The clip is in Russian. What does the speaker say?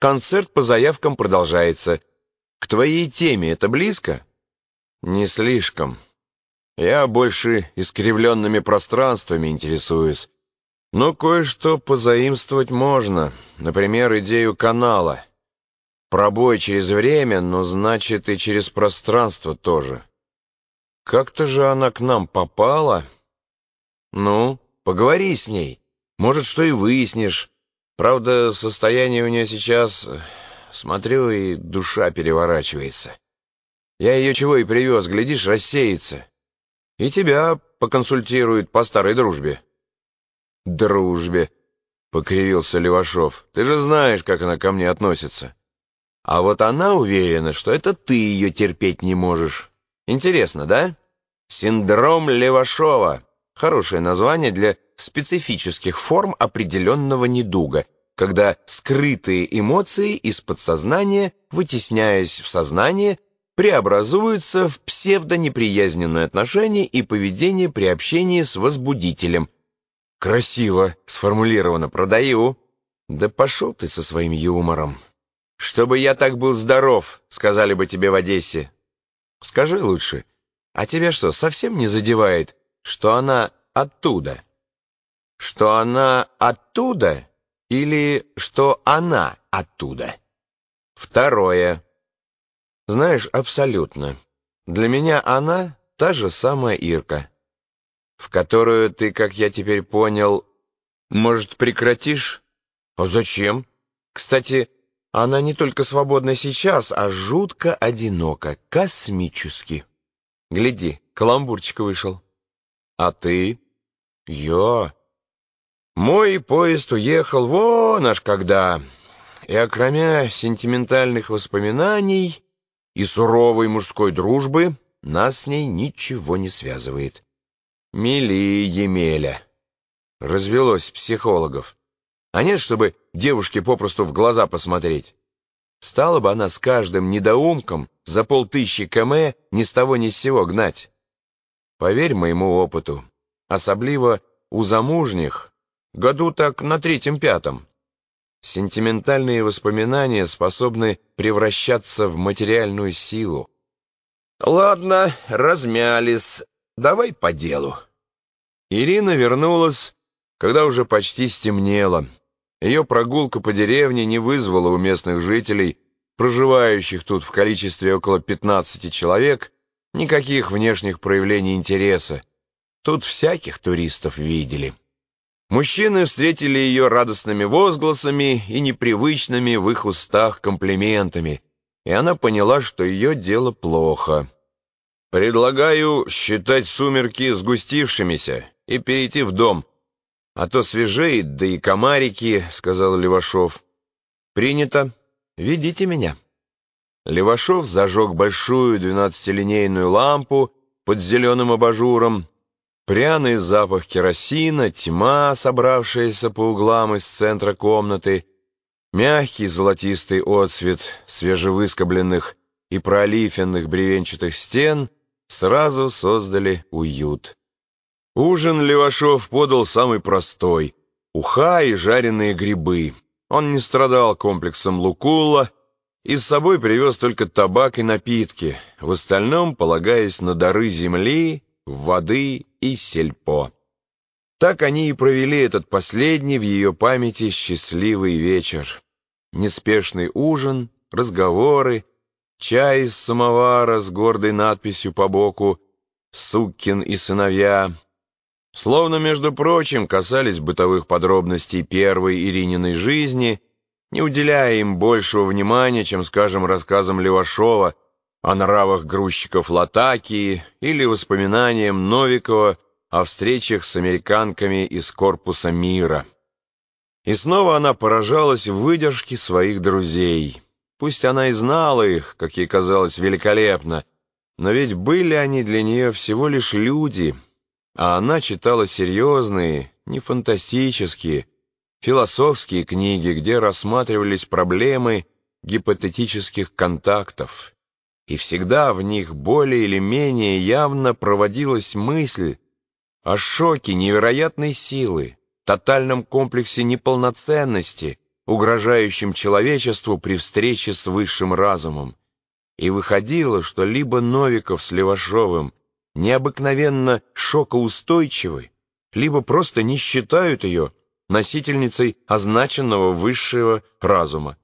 концерт по заявкам продолжается. К твоей теме это близко? Не слишком. Я больше искривленными пространствами интересуюсь. Но кое-что позаимствовать можно. Например, идею канала. Пробой через время, но значит и через пространство тоже. Как-то же она к нам попала. Ну, поговори с ней. Может, что и выяснишь. Правда, состояние у нее сейчас... Смотрю, и душа переворачивается. Я ее чего и привез, глядишь, рассеется. И тебя поконсультирует по старой дружбе. Дружбе, — покривился Левашов. Ты же знаешь, как она ко мне относится. А вот она уверена, что это ты ее терпеть не можешь. Интересно, да? Синдром Левашова. Хорошее название для специфических форм определенного недуга, когда скрытые эмоции из подсознания, вытесняясь в сознание, преобразуются в псевдонеприязненное отношение и поведение при общении с возбудителем. Красиво сформулировано, продаю. Да пошел ты со своим юмором. Чтобы я так был здоров, сказали бы тебе в Одессе. Скажи лучше, а тебя что, совсем не задевает, что она оттуда? Что она оттуда или что она оттуда? Второе. Знаешь, абсолютно. Для меня она та же самая Ирка, в которую ты, как я теперь понял, может, прекратишь? А зачем? Кстати, она не только свободна сейчас, а жутко одинока, космически. Гляди, каламбурчик вышел. А ты? Я? Мой поезд уехал вон аж когда. И окромя сентиментальных воспоминаний и суровой мужской дружбы нас с ней ничего не связывает. Мили Емеля. Развелось психологов. А нет, чтобы девушке попросту в глаза посмотреть. Стала бы она с каждым недоумком за полтыщи км ни с того ни с сего гнать. Поверь моему опыту, особливо у замужних, году так на третьем-пятом. Сентиментальные воспоминания способны превращаться в материальную силу. Ладно, размялись, давай по делу. Ирина вернулась, когда уже почти стемнело. Ее прогулка по деревне не вызвала у местных жителей, проживающих тут в количестве около 15 человек, никаких внешних проявлений интереса. Тут всяких туристов видели. Мужчины встретили ее радостными возгласами и непривычными в их устах комплиментами, и она поняла, что ее дело плохо. «Предлагаю считать сумерки сгустившимися и перейти в дом», «А то свежеет, да и комарики», — сказал Левашов. «Принято. Ведите меня». Левашов зажег большую двенадцатилинейную лампу под зеленым абажуром. Пряный запах керосина, тьма, собравшаяся по углам из центра комнаты, мягкий золотистый отсвет свежевыскобленных и пролифенных бревенчатых стен сразу создали уют. Ужин Левашов подал самый простой — уха и жареные грибы. Он не страдал комплексом лукула и с собой привез только табак и напитки, в остальном полагаясь на дары земли, воды и сельпо. Так они и провели этот последний в ее памяти счастливый вечер. Неспешный ужин, разговоры, чай из самовара с гордой надписью по боку «Сукин и сыновья», Словно, между прочим, касались бытовых подробностей первой Ирининой жизни, не уделяя им большего внимания, чем, скажем, рассказам Левашова о нравах грузчиков Латакии или воспоминаниям Новикова о встречах с американками из корпуса мира. И снова она поражалась выдержке своих друзей. Пусть она и знала их, как ей казалось, великолепно, но ведь были они для нее всего лишь люди — а она читала серьезные, не фантастические, философские книги, где рассматривались проблемы гипотетических контактов, и всегда в них более или менее явно проводилась мысль о шоке невероятной силы, тотальном комплексе неполноценности, угрожающим человечеству при встрече с высшим разумом. И выходило, что либо Новиков с Левашовым необыкновенно шокоустойчивы, либо просто не считают ее носительницей означенного высшего разума,